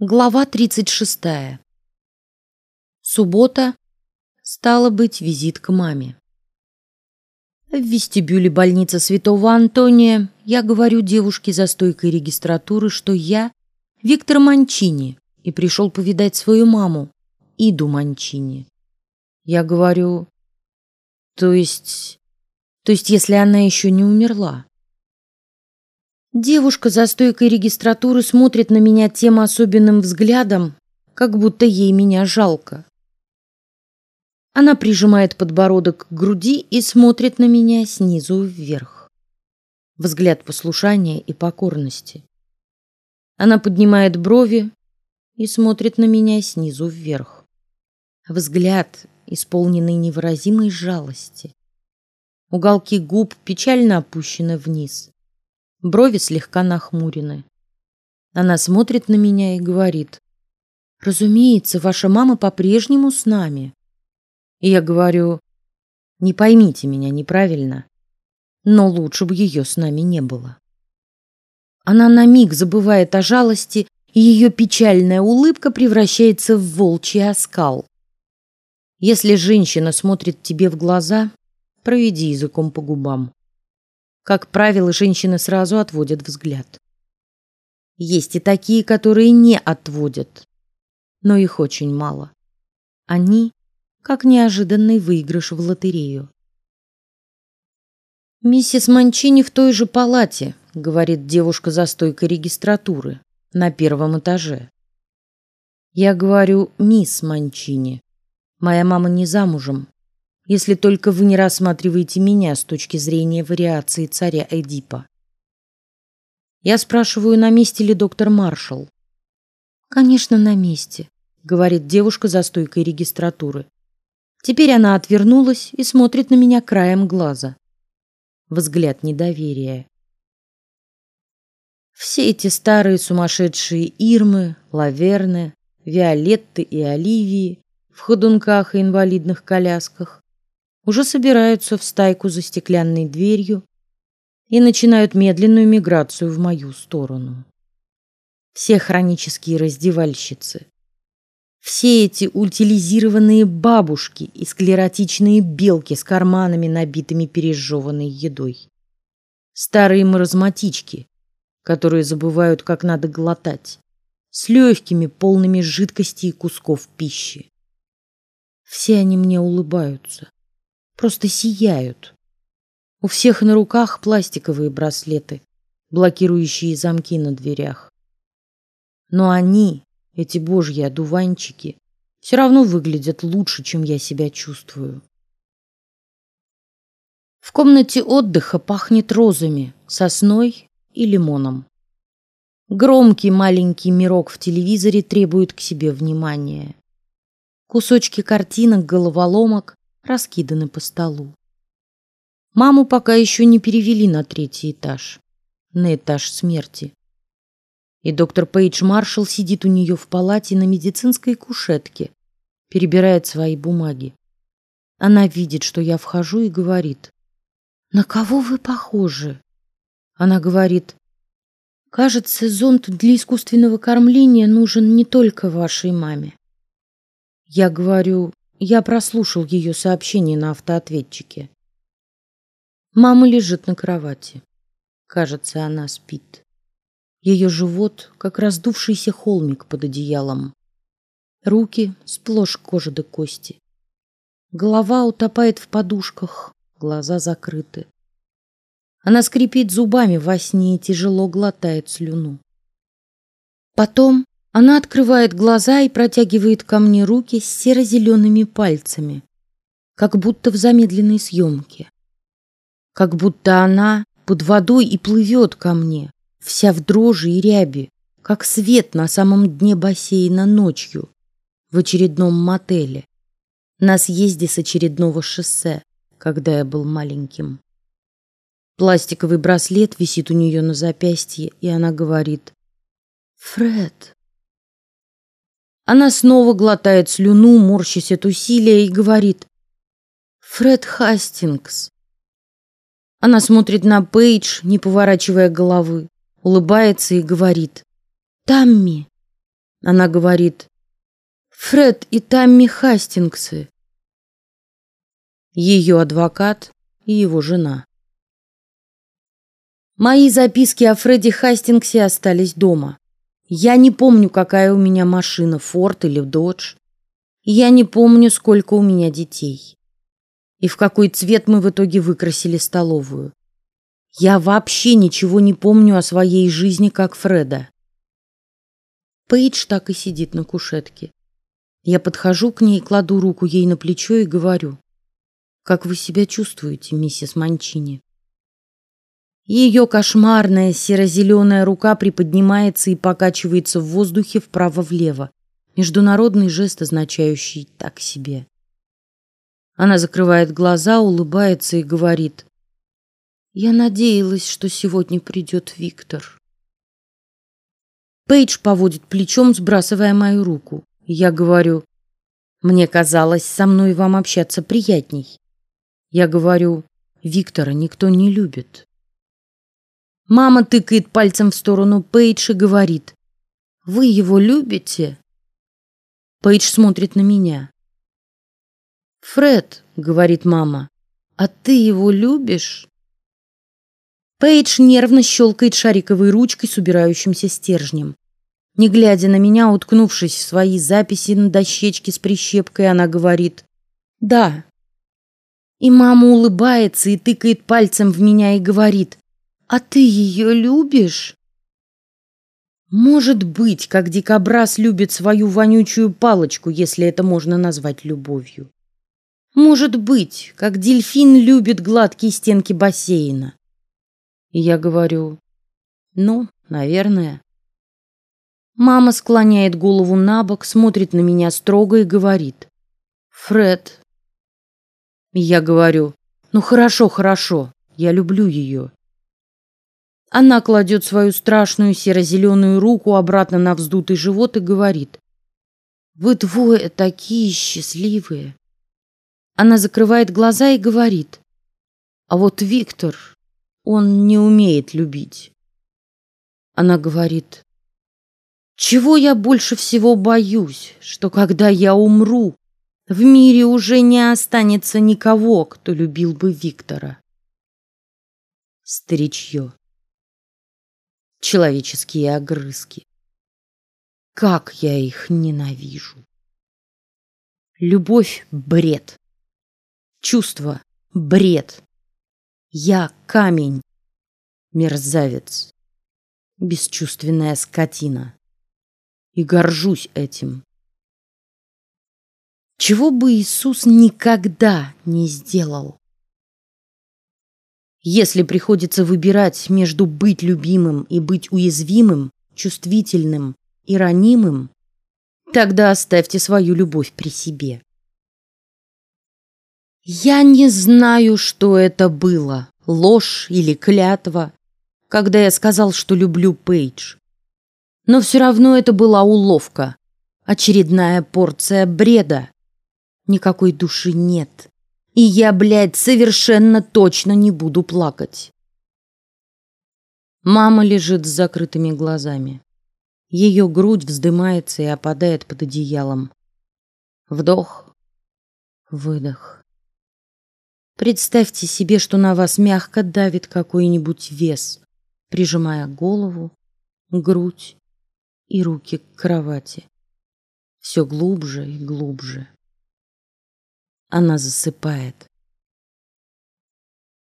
Глава 36. Суббота. Стало быть, визит к маме. В вестибюле больницы Святого Антония я говорю девушке за стойкой регистратуры, что я Виктор Манчини и пришел повидать свою маму, Иду Манчини. Я говорю, то есть, то есть, если она еще не умерла. Девушка за стойкой регистратуры смотрит на меня тем особенным взглядом, как будто ей меня жалко. Она прижимает подбородок к груди и смотрит на меня снизу вверх. Взгляд послушания и покорности. Она поднимает брови и смотрит на меня снизу вверх. Взгляд, исполненный невыразимой жалости. Уголки губ печально опущены вниз. Брови слегка нахмурены. Она смотрит на меня и говорит: "Разумеется, ваша мама по-прежнему с нами". И я говорю: "Не поймите меня неправильно, но лучше бы ее с нами не было". Она на миг забывает о жалости, и ее печальная улыбка превращается в волчий оскал. Если женщина смотрит тебе в глаза, проведи языком по губам. Как правило, женщины сразу отводят взгляд. Есть и такие, которые не отводят, но их очень мало. Они как неожиданный выигрыш в лотерею. Миссис Манчини в той же палате, говорит девушка за стойкой регистратуры на первом этаже. Я говорю, мисс Манчини, моя мама не замужем, если только вы не рассматриваете меня с точки зрения вариации царя Эдипа. Я спрашиваю, на месте ли доктор Маршалл. Конечно, на месте, говорит девушка за стойкой регистратуры. Теперь она отвернулась и смотрит на меня краем глаза. Взгляд недоверия. Все эти старые сумасшедшие Ирмы, Лаверны, Виолетты и Оливии в ходунках и инвалидных колясках уже собираются в стайку за стеклянной дверью и начинают медленную миграцию в мою сторону. Все хронические раздевальщицы, все эти утилизированные бабушки и склеротичные белки с карманами, набитыми пережеванной едой, старые маразматички, которые забывают, как надо глотать, с легкими, полными жидкости и кусков пищи. Все они мне улыбаются просто сияют. У всех на руках пластиковые браслеты, блокирующие замки на дверях. Но они, эти божьи одуванчики, все равно выглядят лучше, чем я себя чувствую. В комнате отдыха пахнет розами, сосной и лимоном. Громкий маленький мирок в телевизоре требует к себе внимания. Кусочки картинок, головоломок раскиданы по столу. Маму пока еще не перевели на третий этаж, на этаж смерти. И доктор Пейдж Маршалл сидит у нее в палате на медицинской кушетке, перебирает свои бумаги. Она видит, что я вхожу и говорит: "На кого вы похожи?" Она говорит: "Кажется, зонд для искусственного кормления нужен не только вашей маме". Я говорю: я прослушал ее сообщение на автоответчике. Мама лежит на кровати. Кажется, она спит. Ее живот, как раздувшийся холмик под одеялом. Руки сплошь кожа до кости. Голова утопает в подушках, глаза закрыты. Она скрипит зубами во сне и тяжело глотает слюну. Потом она открывает глаза и протягивает ко мне руки с серо-зелеными пальцами, как будто в замедленной съемке, как будто она под водой и плывет ко мне, вся в дрожи и ряби, как свет на самом дне бассейна ночью в очередном мотеле, на съезде с очередного шоссе, когда я был маленьким. Пластиковый браслет висит у нее на запястье, и она говорит: "Фред". Она снова глотает слюну, морщась от усилия и говорит: "Фред Хастингс". Она смотрит на Пейдж, не поворачивая головы, улыбается и говорит: "Тамми". Она говорит, Фред и Тамми Хастингсы. Ее адвокат и его жена. Мои записки о Фредди Хастингсе остались дома. Я не помню, какая у меня машина, Форд или Додж. Я не помню, сколько у меня детей. И в какой цвет мы в итоге выкрасили столовую. Я вообще ничего не помню о своей жизни, как Фреда. Пейдж так и сидит на кушетке. Я подхожу к ней, кладу руку ей на плечо и говорю: "Как вы себя чувствуете, миссис Манчини?" Ее кошмарная серо-зеленая рука приподнимается и покачивается в воздухе вправо-влево. Международный жест, означающий так себе. Она закрывает глаза, улыбается и говорит: "Я надеялась, что сегодня придет Виктор". Пейдж поводит плечом, сбрасывая мою руку. Я говорю: "Мне казалось, со мной вам общаться приятней". Я говорю: "Виктора никто не любит". Мама тыкает пальцем в сторону Пейдж и говорит: "Вы его любите?" Пейдж смотрит на меня. "Фред", говорит мама, "а ты его любишь?" Пейдж нервно щелкает шариковой ручкой с убирающимся стержнем. Не глядя на меня, уткнувшись в свои записи на дощечке с прищепкой, она говорит: "Да". И мама улыбается и тыкает пальцем в меня и говорит: а ты ее любишь? Может быть, как дикобраз любит свою вонючую палочку, если это можно назвать любовью. Может быть, как дельфин любит гладкие стенки бассейна. И я говорю, ну, наверное. Мама склоняет голову на бок, смотрит на меня строго и говорит: "Фред". И я говорю: "Ну хорошо, хорошо, я люблю ее". Она кладет свою страшную серо-зеленую руку обратно на вздутый живот и говорит: "Вы двое такие счастливые". Она закрывает глаза и говорит: "А вот Виктор, он не умеет любить". Она говорит: "Чего я больше всего боюсь, что когда я умру, в мире уже не останется никого, кто любил бы Виктора". Старичье человеческие огрызки. Как я их ненавижу. Любовь — бред. Чувство — бред. Я камень, мерзавец, бесчувственная скотина. И горжусь этим. Чего бы Иисус никогда не сделал. Если приходится выбирать между быть любимым и быть уязвимым, чувствительным и ранимым, тогда оставьте свою любовь при себе. Я не знаю, что это было, ложь или клятва, когда я сказал, что люблю Пейдж. Но все равно это была уловка, очередная порция бреда. Никакой души нет. И я, блядь, совершенно точно не буду плакать. Мама лежит с закрытыми глазами. Ее грудь вздымается и опадает под одеялом. Вдох, выдох. Представьте себе, что на вас мягко давит какой-нибудь вес, прижимая голову, грудь и руки к кровати. Все глубже и глубже. Она засыпает.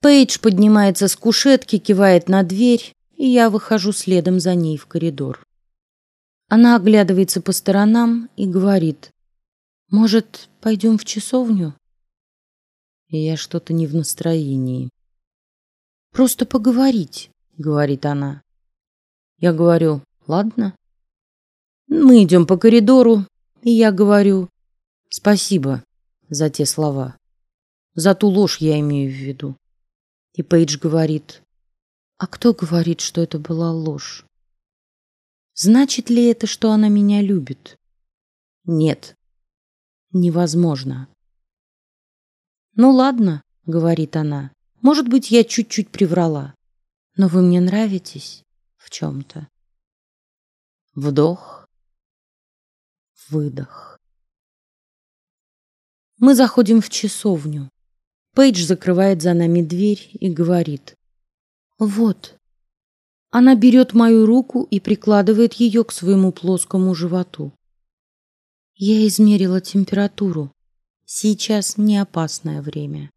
Пейдж поднимается с кушетки, кивает на дверь, и я выхожу следом за ней в коридор. Она оглядывается по сторонам и говорит: "Может, пойдем в часовню?" И я что-то не в настроении. Просто поговорить, говорит она. Я говорю: "Ладно". Мы идем по коридору, и я говорю: "Спасибо за те слова. За ту ложь я имею в виду. И Пейдж говорит, а кто говорит, что это была ложь? Значит ли это, что она меня любит? Нет. Невозможно. Ну ладно, говорит она. Может быть, я чуть-чуть приврала. Но вы мне нравитесь в чем-то. Вдох, выдох. Мы заходим в часовню. Пейдж закрывает за нами дверь и говорит. Вот. Она берет мою руку и прикладывает ее к своему плоскому животу. Я измерила температуру. Сейчас не опасное время.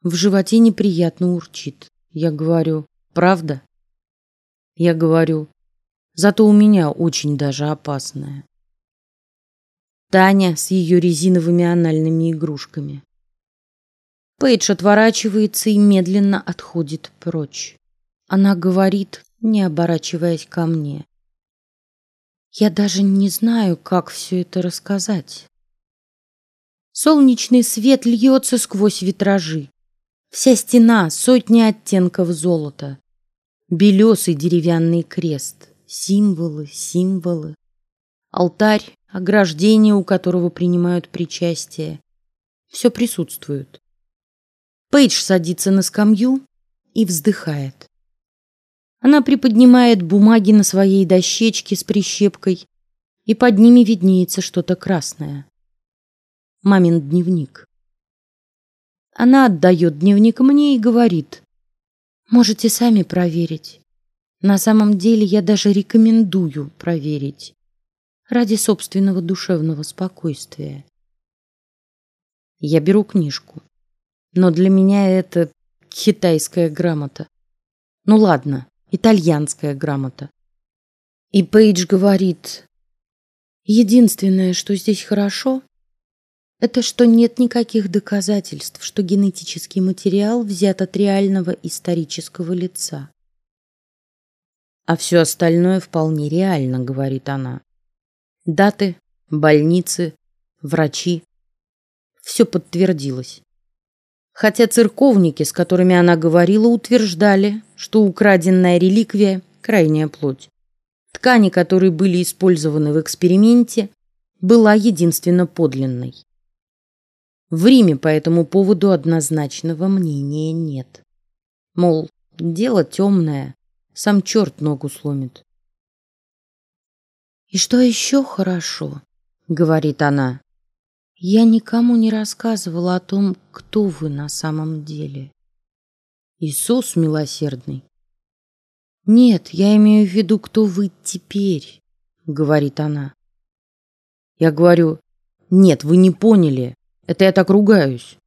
В животе неприятно урчит. Я говорю, правда? Я говорю, зато у меня очень даже опасное. Таня с ее резиновыми анальными игрушками. Пейдж отворачивается и медленно отходит прочь. Она говорит, не оборачиваясь ко мне. Я даже не знаю, как все это рассказать. Солнечный свет льется сквозь витражи. Вся стена сотни оттенков золота. Белесый деревянный крест. Символы, символы. Алтарь, ограждение, у которого принимают причастие. Все присутствует. Пейдж садится на скамью и вздыхает. Она приподнимает бумаги на своей дощечке с прищепкой, и под ними виднеется что-то красное. Мамин дневник. Она отдает дневник мне и говорит: "Можете сами проверить. На самом деле я даже рекомендую проверить ради собственного душевного спокойствия". Я беру книжку. Но для меня это китайская грамота. Ну ладно, итальянская грамота. И Пейдж говорит, единственное, что здесь хорошо, это что нет никаких доказательств, что генетический материал взят от реального исторического лица. А все остальное вполне реально, говорит она. Даты, больницы, врачи. Все подтвердилось хотя церковники, с которыми она говорила, утверждали, что украденная реликвия – крайняя плоть. Ткани, которые были использованы в эксперименте, была единственно подлинной. В Риме по этому поводу однозначного мнения нет. Мол, дело темное, сам черт ногу сломит. И что еще хорошо, говорит она, я никому не рассказывала о том, кто вы на самом деле. Иисус милосердный. Нет, я имею в виду, кто вы теперь, говорит она. Я говорю, нет, вы не поняли. Это я так ругаюсь.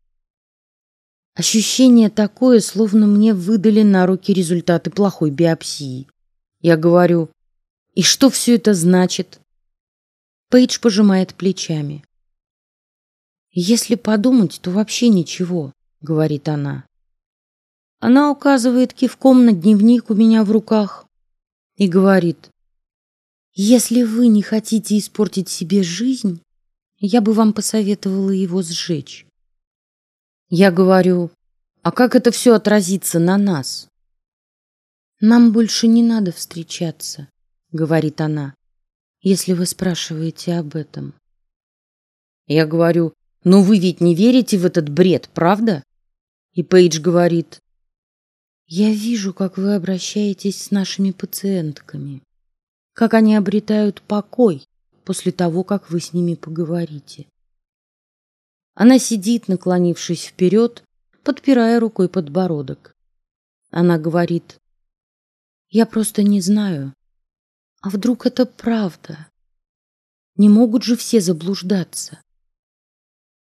Ощущение такое, словно мне выдали на руки результаты плохой биопсии. Я говорю, и что все это значит? Пейдж пожимает плечами. Если подумать, то вообще ничего, говорит она. Она указывает кивком на дневник у меня в руках и говорит: если вы не хотите испортить себе жизнь, я бы вам посоветовала его сжечь. Я говорю: а как это все отразится на нас? Нам больше не надо встречаться, говорит она, если вы спрашиваете об этом. Я говорю: но вы ведь не верите в этот бред, правда? И Пейдж говорит: я вижу, как вы обращаетесь с нашими пациентками, как они обретают покой после того, как вы с ними поговорите. Она сидит, наклонившись вперед, подпирая рукой подбородок. Она говорит: я просто не знаю. А вдруг это правда? Не могут же все заблуждаться.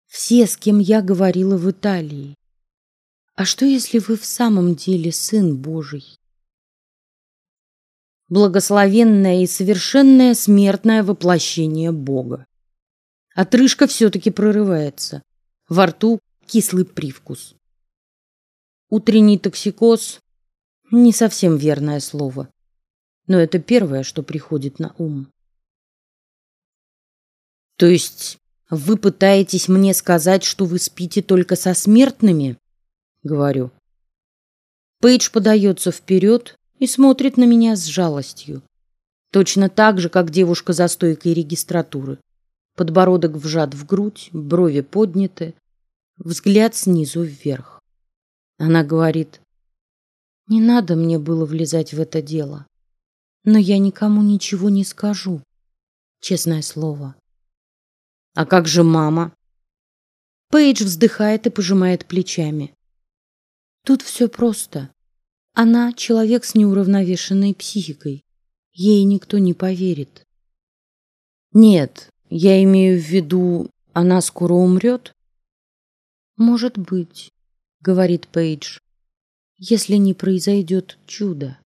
Все, с кем я говорила в Италии. А что, если вы в самом деле сын Божий? Благословенное и совершенное смертное воплощение Бога. Отрыжка все-таки прорывается. Во рту кислый привкус. Утренний токсикоз – не совсем верное слово, но это первое, что приходит на ум. То есть вы пытаетесь мне сказать, что вы спите только со смертными? Говорю. Пейдж подается вперед и смотрит на меня с жалостью. Точно так же, как девушка за стойкой регистратуры. Подбородок вжат в грудь, брови подняты, взгляд снизу вверх. Она говорит, не надо мне было влезать в это дело, но я никому ничего не скажу. Честное слово. А как же мама? Пейдж вздыхает и пожимает плечами. Тут все просто. Она человек с неуравновешенной психикой. Ей никто не поверит. Нет, я имею в виду, она скоро умрет. Может быть, говорит Пейдж, если не произойдет чудо.